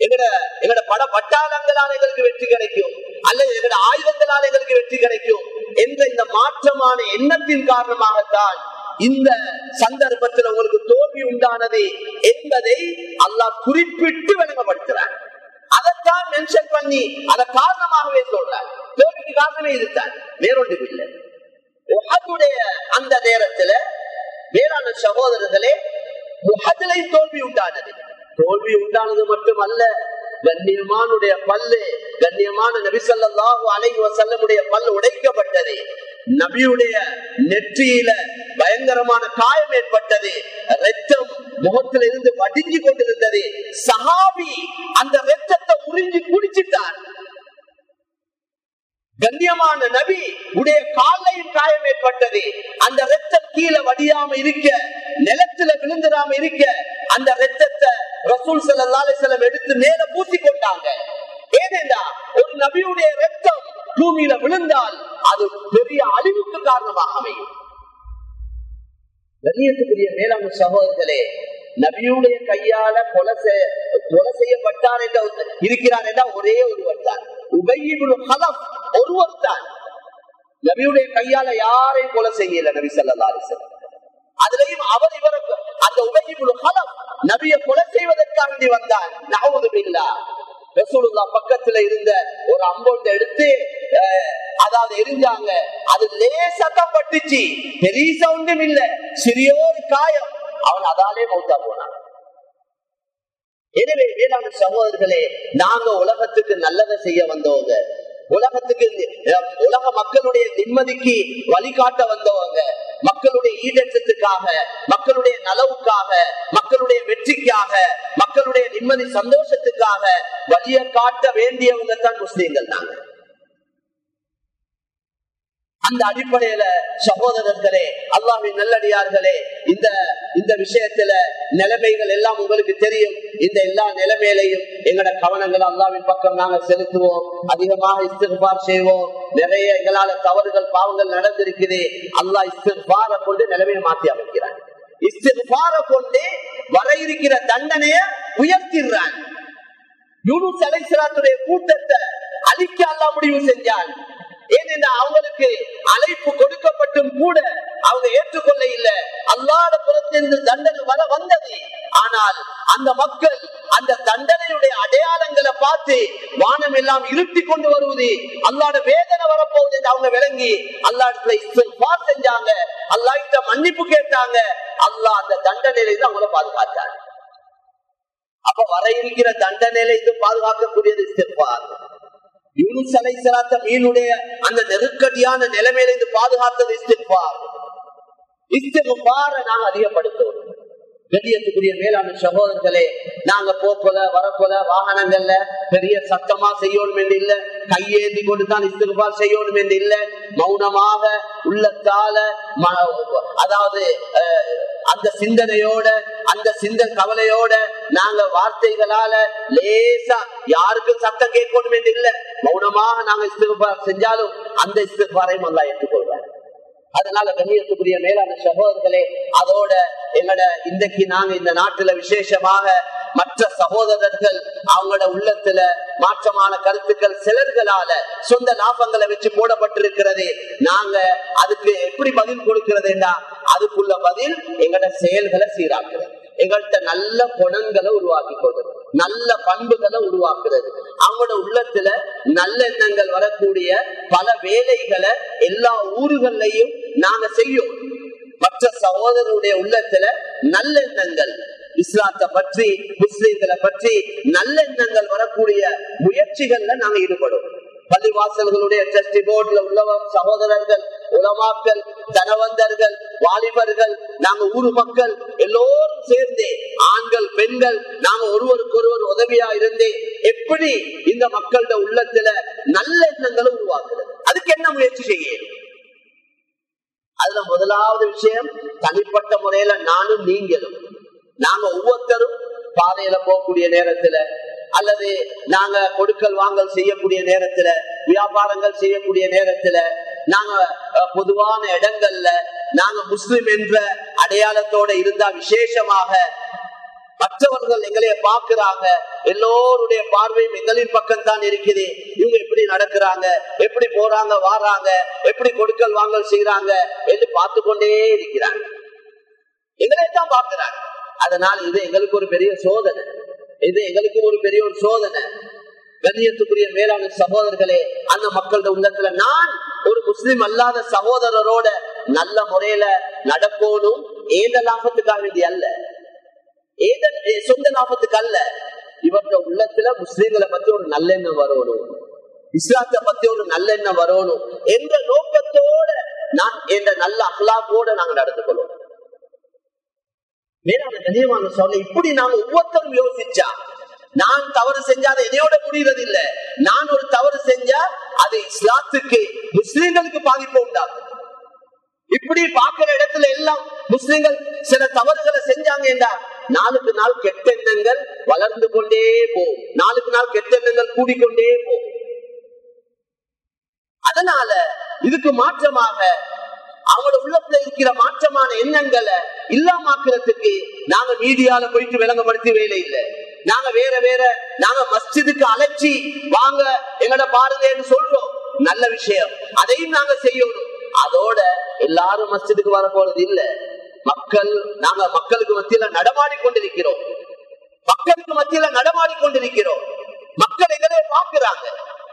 எங்கட எங்கட பட பட்டாளங்களால் எங்களுக்கு வெற்றி கிடைக்கும். அல்லது எங்கட ஆயுதங்களால் எங்களுக்கு வெற்றி கிடைக்கும். என்ற இந்த மாற்றமான எண்ணத்தின் காரணமாகத்தான் இந்த சந்தர்ப்பத்தில் உங்களுக்கு தோல்வி உண்டானது என்பதை அல்லாஹ் குறிப்பிட்டு விளங்கப்படுத்துறார் அதைத்தான் மென்ஷன் பண்ணி அதை காரணமாகவே சொல்றார். தோல்விக்கு காரணமே இதுதான். வேறொன்றும் இல்லை. உஹதுடைய அந்த நேரத்துல வேளாண் சகோதரர்களே முகத்திலே தோல்வி உண்டானது. தோல்வி உண்டானது மட்டுமல்ல கண்ணியமானுடைய பல்லு கண்ணியமான நபிசல்லாஹு அலைஹி வசல்லமுடைய பல்லு உடைக்கப்பட்டது. நபியுடைய நெற்றியில பயங்கரமான காயம் ஏற்பட்டது. ரத்தம் முகத்தில் இருந்து வடிஞ்சு கொண்டிருந்தது. சஹாபி அந்த ரத்தத்தை உறிஞ்சி குடிச்சிட்டார். கண்ணியமான நபி உடைய காலையும் காயம் ஏற்பட்டது. அந்த ரத்தம் கீழே வடியாம இருக்க நிலத்துல விழுந்துடாம இருக்க அந்த ரத்தத்தை ரசூல் செல்லம் எடுத்து மேல பூசி கொண்டாங்க ஏனென்றா ஒரு நபியுடைய ரத்தம் பூமியில விழுந்தால் அது பெரிய அழிவுக்கு காரணமாக அமையும். கண்ணியத்துக்குரிய மேலாண் சகோதரர்களே நபியுடைய கையால கொலை கொலை செய்யப்பட்டார் என்ற இருக்கிறார் என்ற ஒரே ஒருவர் தான். ஒருவர் தான். நபியுடைய கையால யாரையும் கொலை செய்யல நபி சல்லா அலிசல்லம் அதுலயும் அவர் இவருக்கு அந்த உபயிபுல் ஹலம் நபிய கொலை செய்வதற்காக வந்தான். நகவுதுபில்லா ரசூலுல்லா பக்கத்துல இருந்த ஒரு அம்பொண்டை எடுத்து அதாவது எரிஞ்சாங்க. அது லேசத்தான் பட்டுச்சு. பெரிய சவுண்டும் இல்ல. சிறியோரு காயம். அவன் அதாலே மௌத்தா போனான். எனவே வேளாண் சகோதரர்களே நாங்க உலகத்துக்கு நல்லதை செய்ய வந்தவங்க உலகத்துக்கு உலக மக்களுடைய நிம்மதிக்கு வழிகாட்ட வந்தவங்க. மக்களுடைய ஈடேற்றத்துக்காக மக்களுடைய நலவுக்காக மக்களுடைய வெற்றிக்காக மக்களுடைய நிம்மதி சந்தோஷத்துக்காக வழிய காட்ட வேண்டியவங்க தான் முஸ்லீம்கள் நாங்க. அந்த அடிப்படையில சகோதரர்களே அல்லாவின் நல்லடியார்களே இந்த இந்த விஷயத்துல நிலைமைகள் எல்லாம் உங்களுக்கு தெரியும். இந்த எல்லா நிலைமையிலையும் எங்களோட கவனங்கள் அல்லாவின் பக்கம் நாங்க செலுத்துவோம். அதிகமாக இஸ்திர்பார் செய்வோம். நிறைய எங்களால தவறுகள் பாவங்கள் நடந்திருக்குது அல்லா இஸ்திர்பார கொண்டு நிலைமையை மாற்றி அமைக்கிறான் இஸ்திர்பார கொண்டு வர இருக்கிற தண்டனைய உயர்த்திடுறான் யூனு அலைசலாத்துடைய கூட்டத்தை அழிக்க அல்லா முடிவு செஞ்சான் ஏனென்றா அவங்களுக்கு அழைப்பு கொடுக்கப்பட்டும் கூட அவங்க ஏற்றுக்கொள்ள இல்லை அல்லாத புறத்திலிருந்து தண்டனை வர வந்தது. ஆனால் அந்த மக்கள் அந்த தண்டனையுடைய அடையாளங்களை பார்த்து வானம் எல்லாம் இருட்டி கொண்டு வருவது அல்லாட வேதனை வரப்போகுது என்று அவங்க விளங்கி அல்லாடத்துல செஞ்சாங்க. அல்லாட்ட மன்னிப்பு கேட்டாங்க. அல்லாஹ் அந்த தண்டனையிலிருந்து அவங்கள பாதுகாத்தாங்க அப்ப வர இருக்கிற தண்டனையில இது பாதுகாக்கக்கூடியது இஸ்திஃபார் யூனிஸ் அலை சலாத்த மீனுடைய அந்த நெருக்கடியான நிலைமையில இருந்து பாதுகாத்தது இஸ்திஃபார் இஸ்திஃபார நாங்க அதிகப்படுத்துவோம். கண்ணியத்துக்குரிய மேலான சகோதரர்களே நாங்க போக்கொல வரக்கொல வாகனங்கள்ல பெரிய சத்தமா செய்யணும் என்று இல்ல கையேந்தி கொண்டு தான் செய்யணும் என்று இல்ல மௌனமாக உள்ளத்தால அதாவது அந்த சிந்தனையோட அந்த சிந்தன் கவலையோட நாங்க வார்த்தைகளால லேசா யாருக்கும் சத்தம் கேட்கணும் என்று இல்ல. மௌனமாக நாங்க இஸ்திஃபார் செஞ்சாலும் அந்த இஸ்திஃபாரையும் நல்லா ஏற்றுக்கொள்வார். அதனால கண்ணியத்துக்குரிய மேலான சகோதரர்களே அதோட எங்கட இன்றைக்கு நாங்க இந்த நாட்டுல விசேஷமாக மற்ற சகோதரர்கள் அவங்களோட உள்ளத்துல மாற்றமான கருத்துக்கள் சிலர்களால சொந்த லாபங்களை வச்சு போடப்பட்டிருக்கிறது நாங்க அதுக்கு எப்படி பதில் கொடுக்கிறதுனா அதுக்குள்ள பதில் எங்கட செயல்களை சீராக்குறது. எங்கள்கிட்ட நல்ல குணங்களை உருவாக்கி கொள்வது நல்ல பண்புகளை உருவாக்குறது. அவங்களோட உள்ளத்துல நல்லெண்ணங்கள் வரக்கூடிய பல வேலைகளை எல்லா ஊர்களையும் நாங்க செய்யும் மற்ற சகோதரருடைய உள்ளத்துல நல்லெண்ணங்கள் இஸ்லாத்தை பற்றி முஸ்லீம்களை பற்றி நல்லெண்ணங்கள் வரக்கூடிய முயற்சிகள்ல நாங்க ஈடுபடும் பள்ளிவாசல்களுடைய டிரஸ்டி போர்டுல உள்ள சகோதரர்கள் உலமாக்கள் தனவந்தர்கள் வாலிபர்கள் நாங்க ஊர் மக்கள் எல்லோரும் சேர்ந்தே ஆண்கள் பெண்கள் நாங்க ஒருவருக்கு ஒருவர் உதவியா இருந்தே எப்படி இந்த மக்களோட உள்ளத்துல நல்ல எண்ணங்களை உருவாக்குறது? அதுக்கு என்ன முயற்சி செய்ய அதுல முதலாவது விஷயம் தனிப்பட்ட முறையில நானும் நீங்களும் நாங்க ஒவ்வொருத்தரும் பாதையில போகக்கூடிய நேரத்துல அல்லது நாங்க கொடுக்கல் வாங்கல் செய்யக்கூடிய நேரத்துல வியாபாரங்கள் செய்யக்கூடிய நேரத்துல நாங்க பொதுவான இடங்கள்ல நாங்க முஸ்லிம் என்ற அடையாளத்தோட இருந்தா விசேஷமாக மற்றவர்கள் எங்களைய பார்க்கிறாங்க. எல்லோருடைய பார்வையும் எங்களின் பக்கம் தான் இருக்குது. இவங்க எப்படி நடக்கிறாங்க? எப்படி போறாங்க வாராங்க? எப்படி கொடுக்கல் வாங்கல் செய்யறாங்க என்று பார்த்து கொண்டே இருக்கிறாங்க. எங்களை தான் பார்க்கிறாங்க. அதனால இது எங்களுக்கு ஒரு பெரிய சோதனை. இது எங்களுக்கு ஒரு பெரிய ஒரு சோதனை. கண்ணியத்துக்குரிய மேலான சகோதரர்களே அந்த மக்களோட உள்ளத்துல நான் ஒரு முஸ்லிம் அல்லாத சகோதரரோட நல்ல முறையில நடக்கணும். ஏந்த லாபத்துக்காக வேண்டிய அல்ல. ஏத சொந்த லாபத்துக்கு அல்ல. இவருடைய உள்ளத்துல முஸ்லீம்களை பத்தி ஒரு நல்லெண்ணம் வரணும். இஸ்லாத்தை பத்தி ஒரு நல்லெண்ணம் வரணும் என்ற நோக்கத்தோட நான் என்ற நல்ல அஹ்லாக்கோட நாங்க நடந்து கொள்வோம் மேலான கண்ணியமான சொல்ல இப்படி நாங்க ஒவ்வொருத்தரும் யோசிச்சா நான் தவறு செஞ்சா அதை எதையோட முடிகிறது இல்ல நான் ஒரு தவறு செஞ்சா அது இஸ்லாத்துக்கு முஸ்லிம்களுக்கு பாதிப்பு உண்டாகும் இப்படி பார்க்கிற இடத்துல எல்லாம் முஸ்லிம்கள் சில தவறுகளை செஞ்சாங்க என்றா நாளுக்கு நாள் கெட்ட எண்ணங்கள் வளர்ந்து கொண்டே போகும். நாளுக்கு நாள் கெட்ட எண்ணங்கள் கூடிக்கொண்டே போகும். அதனால இதுக்கு மாற்றமாக அவங்களோட உள்ளத்துல இருக்கிற மாற்றமான எண்ணங்களை இல்லாமாக்குறதுக்கு நாங்க மீடியால போயிட்டு விளங்கப்படுத்தி வேலை இல்லை. நாங்க வேற வேற. நாங்க மஸ்ஜிதுக்கு அழைச்சி வாங்க எங்கட பாருங்கன்னு சொல்றோம். நல்ல விஷயம். அதையும் நாங்க செய்யணும். அதோட எல்லாரும் மஸ்ஜிதுக்கு வர போறது இல்ல. மக்கள் நாங்க மக்களுக்கு மத்தியில நடமாடி கொண்டிருக்கிறோம். மக்களுக்கு மத்தியில நடமாடி கொண்டிருக்கிறோம். மக்கள் எங்களே பாக்குறாங்க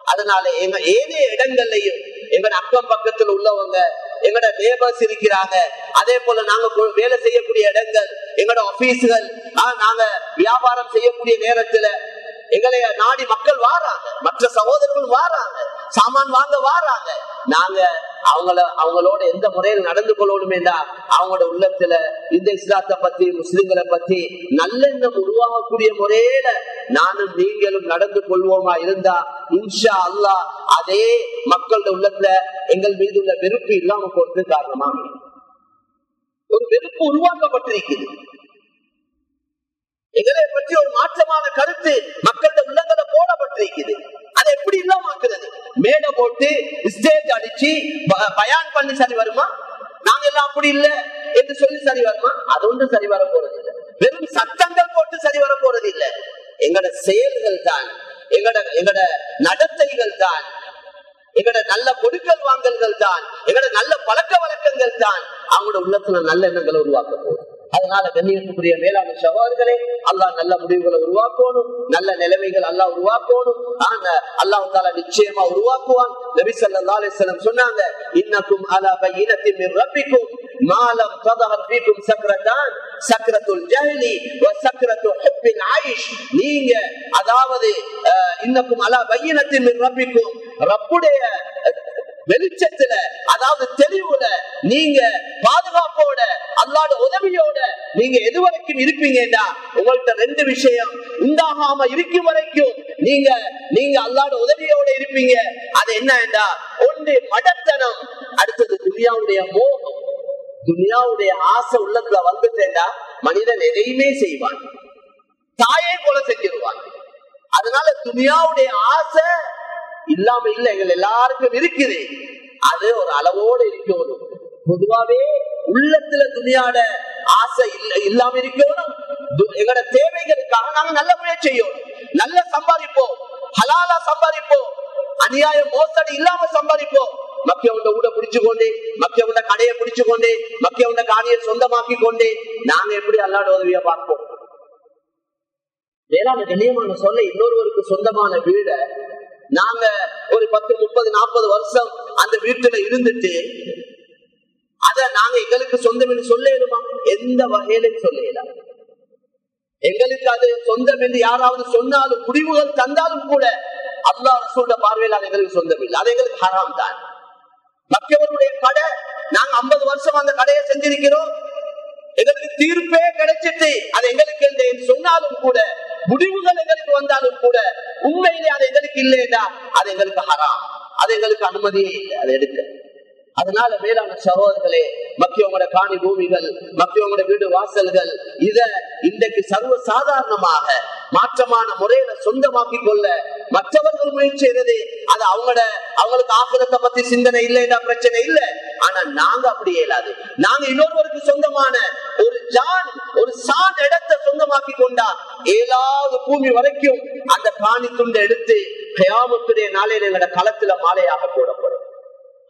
அதனால எங்க ஏனைய இடங்கள்லயும் எங்க அக்கம் பக்கத்துல உள்ளவங்க எங்கட நேபர்ஸ் இருக்கிறாங்க. அதே போல நாங்க வேலை செய்யக்கூடிய இடங்கள் எங்கட ஆபீஸ்கள் நாங்க வியாபாரம் செய்யக்கூடிய நேரத்துல எங்களை நாடி மக்கள் வாராங்க. மற்ற சகோதரர்கள் வாராங்க. சாமான் வாங்க வாராங்க. நாங்க அவங்கள அவங்களோட எந்த முறையில் நடந்து கொள்ளணுமேடா அவங்களோட உள்ளத்துல இந்த இஸ்லாத்தை பத்தி முஸ்லிம்களை பத்தி நல்லெண்ணம் உருவாகக்கூடிய முறையில நானும் நீங்களும் நடந்து கொள்வோமா இருந்தா இன்ஷா அல்லாஹ் அதே மக்களோட உள்ளத்துல எங்கள் மீது உள்ள வெறுப்பு இல்லாம போறது காரணமா ஒரு வெறுப்பு உருவாக்கப்பட்டிருக்குது. எங்களை பற்றி ஒரு மாற்றமான கருத்து மக்களோட உள்ளங்களை போடப்பட்டிருக்குது. அதை எப்படி இல்லாம மேட மேடை போட்டு ஸ்டேஜ் அடிச்சு ப- பயான் பண்ணி சரி வருமா? நாங்க எல்லாம் அப்படி இல்ல என்று சொல்லி சரி வருமா? அது ஒன்றும் சரி வர போறது இல்லை. வெறும் சத்தங்கள் போட்டு சரி வர போறது இல்லை. எங்கட செயல்கள் தான் எங்கட எங்கட நடத்தைகள் தான் எங்கட நல்ல கொடுக்கல் வாங்கல்கள் தான் எங்கட நல்ல பழக்க வழக்கங்கள் தான் அவங்களோட உள்ளத்துல நல்ல எண்ணங்களை உருவாக்க போகுது. அதனால கண்ணியத்துக்குரிய மேலான சகோதரர்களே அல்லாஹ் நல்ல முடிவுகளை உருவாக்கணும் நல்ல நிலைமைகள் அல்லாஹ் உருவாக்கணும். ஆனா அல்லாஹ் தாலா நிச்சயமா உருவாக்குவான். நபி ஸல்லல்லாஹு சொன்னாங்க இன்னக்கும் அலா பையினத்தின் ரப்பிக்கும் மாலம் ததஹர் ஃபீக்கும் சக்ரதான் சக்ரத்துல் ஜஹலி வ சக்ரத்து ஹுப்பில் ஆயிஷ் நீங்க அதாவது அஹ், இன்னக்கும் அலா பையினத்தின் ரப்பிக்கும் ரப்புடைய வெளிச்சத்துல அதாவது தெளிவுல நீங்க பாதுகாப்போட அல்லாட உதவியோட நீங்க எது வரைக்கும் இருப்பீங்கன்னா உங்கள்கிட்ட ரெண்டு விஷயம் உண்டாகாம இருக்கும் வரைக்கும் நீங்க நீங்க அல்லாட உதவியோட இருப்பீங்க. அது என்னன்னா ஒன்று மடத்தனம் அடுத்தது துனியாவுடைய மோகம். துனியாவுடைய ஆசை உள்ளத்துல வந்துட்டேன்னா மனிதன் எதையுமே செய்வான். தாயே போல செஞ்சிருவான். அதனால துனியாவுடைய ஆசை இல்லாம இல்ல எங்கள் எல்லாருக்கும் இருக்குது. அது ஒரு அளவோடு இருக்கணும் பொதுவாவே உள்ளத்துல துணியாட ஆசை இல்லாம இருக்கணும் எங்களோட தேவைகளுக்காக நாங்க நல்ல முயற்சி செய்யணும் நல்ல சம்பாதிப்போம். ஹலாலா சம்பாதிப்போம். அநியாய மோசடி இல்லாம சம்பாதிப்போம். மக்கியவுண்ட ஊட பிடிச்சு கொண்டு மக்கியவுண்ட கடையை பிடிச்சு கொண்டு மக்கியவுண்ட காணியை சொந்தமாக்கி கொண்டு நாங்க எப்படி அல்லாட உதவியா பார்ப்போம்? வேளாண் கண்ணியமான சொல்ல இன்னொருவருக்கு சொந்தமான வீட நாங்க ஒரு பத்து முப்பது நாற்பது வருஷம் அந்த வீட்டுல இருந்துட்டு அத நாங்க எங்களுக்கு சொந்தம் என்று சொல்லிடுமா எந்த வகையிலும் சொல்லிடலாம் எங்களுக்கு அது சொந்தம் என்று யாராவது சொன்னாலும் முடிவுகள் தந்தாலும் கூட அல்லா ரசூலுடைய பார்வையில் அது எங்களுக்கு சொந்தம் இல்லை அது எங்களுக்கு ஹராம் தான். மற்றவருடைய கடை நாங்க ஐம்பது வருஷம் அந்த கடையை செஞ்சிருக்கிறோம். எங்களுக்கு தீர்ப்பே கிடைச்சிட்டு அது எங்களுக்கு என்று சொன்னாலும் கூட முடிவுகள் எங்களுக்கு வந்தாலும் கூட உண்மையிலே அது எங்களுக்கு இல்லையா அது எங்களுக்கு ஹராம். அது எங்களுக்கு அனுமதியே இல்லை. அதை எடுக்க. அதனால மேலான சகோதரர்களே மக்கியவங்களோட காணி பூமிகள் மக்கியவங்களோட வீடு வாசல்கள் இத இன்றைக்கு சர்வ சாதாரணமாக மாற்றமான முறையில சொந்தமாக்கி கொள்ள மற்றவர்கள் முயற்சி செய்யறது அது அவங்களோட அவங்களுக்கு ஆக்கிரத்தை பத்தி சிந்தனை இல்லைன்னா பிரச்சனை இல்லை. ஆனா நாங்க அப்படி இயலாது நாங்க இன்னொருவருக்கு சொந்தமான ஒரு ஜான் ஒரு சான் இடத்தை சொந்தமாக்கி கொண்டா ஏழாவது பூமி வரைக்கும் அந்த காணி துண்டை எடுத்து கயாமத்துடைய நாளையில எங்களோட களத்துல மாலையாக போடப்படும்.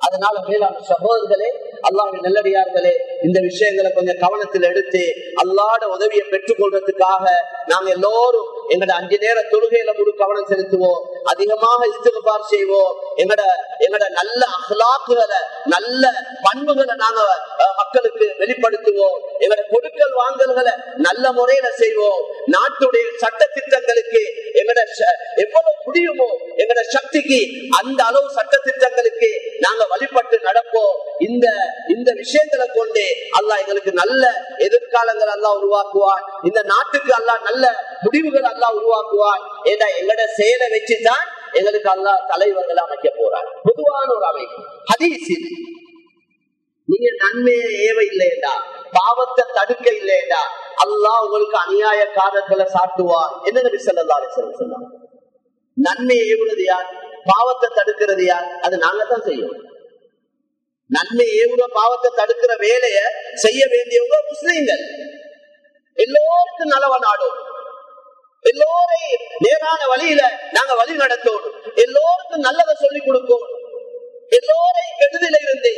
அதனால மேலான சகோதரர்களே அல்லாவுடைய நல்லடியார்களே இந்த விஷயங்களை கொஞ்சம் கவனத்தில் எடுத்து அல்லாட உதவியை பெற்றுக் கொள்றதுக்காக நாங்க எல்லோரும் எங்கட அஞ்சு நேர தொழுகையில முழு கவனம் செலுத்துவோம் அதிகமாக இஸ்திகார் செய்வோம். எங்கட எங்கட நல்ல அஹ்லாக்குகளை நல்ல பண்புகளை நாங்க மக்களுக்கு வெளிப்படுத்துவோம். எங்கட கொடுக்கல் வாங்கல்களை நல்ல முறையில செய்வோம். நாட்டுடைய சட்ட திட்டங்களுக்கு எங்கட ச- எவ்வளவு முடியுமோ எங்கட சக்திக்கு அந்த அளவு சட்ட விஷயங்களை கொண்டு அல்லா எங்களுக்கு நல்ல எதிர்காலங்கள் அல்லா உருவாக்குவான் இந்த நாட்டுக்கு அல்லா நல்ல முடிவுகள் அல்லா உருவாக்குவான் ஏன்னா எங்கட செயலை வச்சுதான் எங்களுக்கு அல்லா தலைவர்கள் அமைக்க போறான் பொதுவான ஒரு அமைப்பு. ஹதீசில் நீங்க நன்மையை ஏவ இல்லையடா பாவத்தை தடுக்க இல்லையடா அல்லாஹ் உங்களுக்கு அநியாயக்காரர்களை சாட்டுவார். என்ன நபி ஸல்லல்லாஹு சொன்னாங்க? நன்மையை ஏவுறது யார்? பாவத்தை தடுக்கிறது யார்? அது நாங்க தான் செய்யணும். நன்மை ஏவுற பாவத்தை தடுக்கிற வேலைய செய்ய வேண்டியவங்க முஸ்லீம்கள். எல்லோருக்கும் நலவ நாடும் எல்லோரையும் நேரான வழியில நாங்க வழி நடத்தோம் எல்லோருக்கும் நல்லதை சொல்லி கொடுக்கணும் எல்லோரையும் கெடுதில இருந்து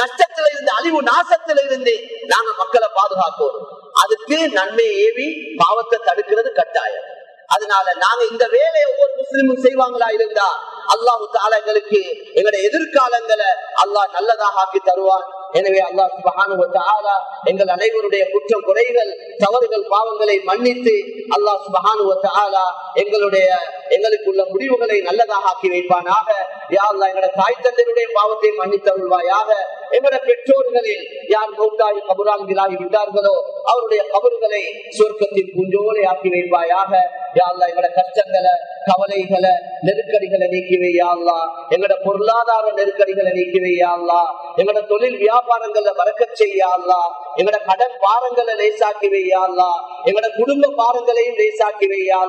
நஷ்டத்துல இருந்து அழிவு நாசத்துல இருந்து நாங்க மக்களை பாதுகாப்போம். அதுக்கு நன்மை ஏவி பாவத்தை தடுக்கிறது கட்டாயம். அதனால நாங்க இந்த வேலையை ஒவ்வொரு முஸ்லிமும் செய்வாங்களா இருந்தா அல்லாஹு தாலா எங்களுக்கு எங்களுடைய எதிர்காலங்களை அல்லாஹ் நல்லதாக ஆக்கி தருவான். எனவே அல்லாஹ் சுபஹானஹு எங்கள் அனைவருடைய குற்றம் குறைகள் தவறுகள் பாவங்களை மன்னித்து அல்லாஹ் சுபஹானஹு வ தஆலா எங்களுடைய எங்களுக்குள்ள முடிவுகளை நல்லதாக ஆக்கி வைப்பானாக. யா அல்லாஹ் தாய் தந்தையுடைய பாவத்தை மன்னித்தருள்வாயாக? எங்களுடைய பெற்றோர்களில் யார் மௌத்தாகி கபுராங்கிலாகி விட்டார்களோ அவருடைய கபறுகளை சொர்க்கத்தின் பூஞ்சோலை ஆக்கி வைப்பாயாக. யா எங்களோட கஷ்டங்களை கவலைகளை நெருக்கடிகளை நீக்கி வையா எங்களோட பொருளாதார நெருக்கடிகளை நீக்கி வையா எங்களோட தொழில் வியாபாரங்களை மறக்கச் செய்யா எங்களோட கடன் பாரங்களை லேசாக்கி வையா எங்களோட குடும்ப பாரங்களையும் லேசாக்கி வையா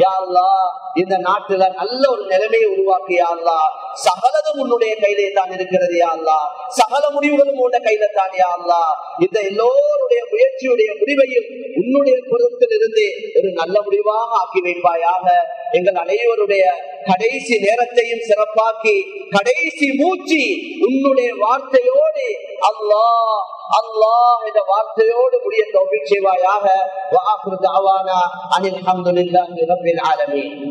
அல்லாஹ் இந்த நாட்டுல நல்ல ஒரு நிலைமையை உருவாக்கு அல்லாஹ் சகலதும் உன்னுடைய கையிலே தான் இருக்கிறது யா சகல முடிவுகளும் உன்ன கையில தான் யா இந்த எல்லோருடைய முயற்சியுடைய முடிவையும் உன்னுடைய புறத்தில் இருந்து ஒரு நல்ல முடிவாக ஆக்கி வைப்பாயாக. எங்கள் அனைவருடைய கடைசி நேரத்தையும் சிறப்பாக்கி கடைசி மூச்சு உன்னுடைய வார்த்தையோடு அல்லாஹ் அல்லாஹ் இந்த வார்த்தையோடு முடிய தோப்பிக் செய்வாயாக. வாக்குறு தாவானா அனில் அஹமதுல்லாஹி ரப்பில் ஆலமீன்.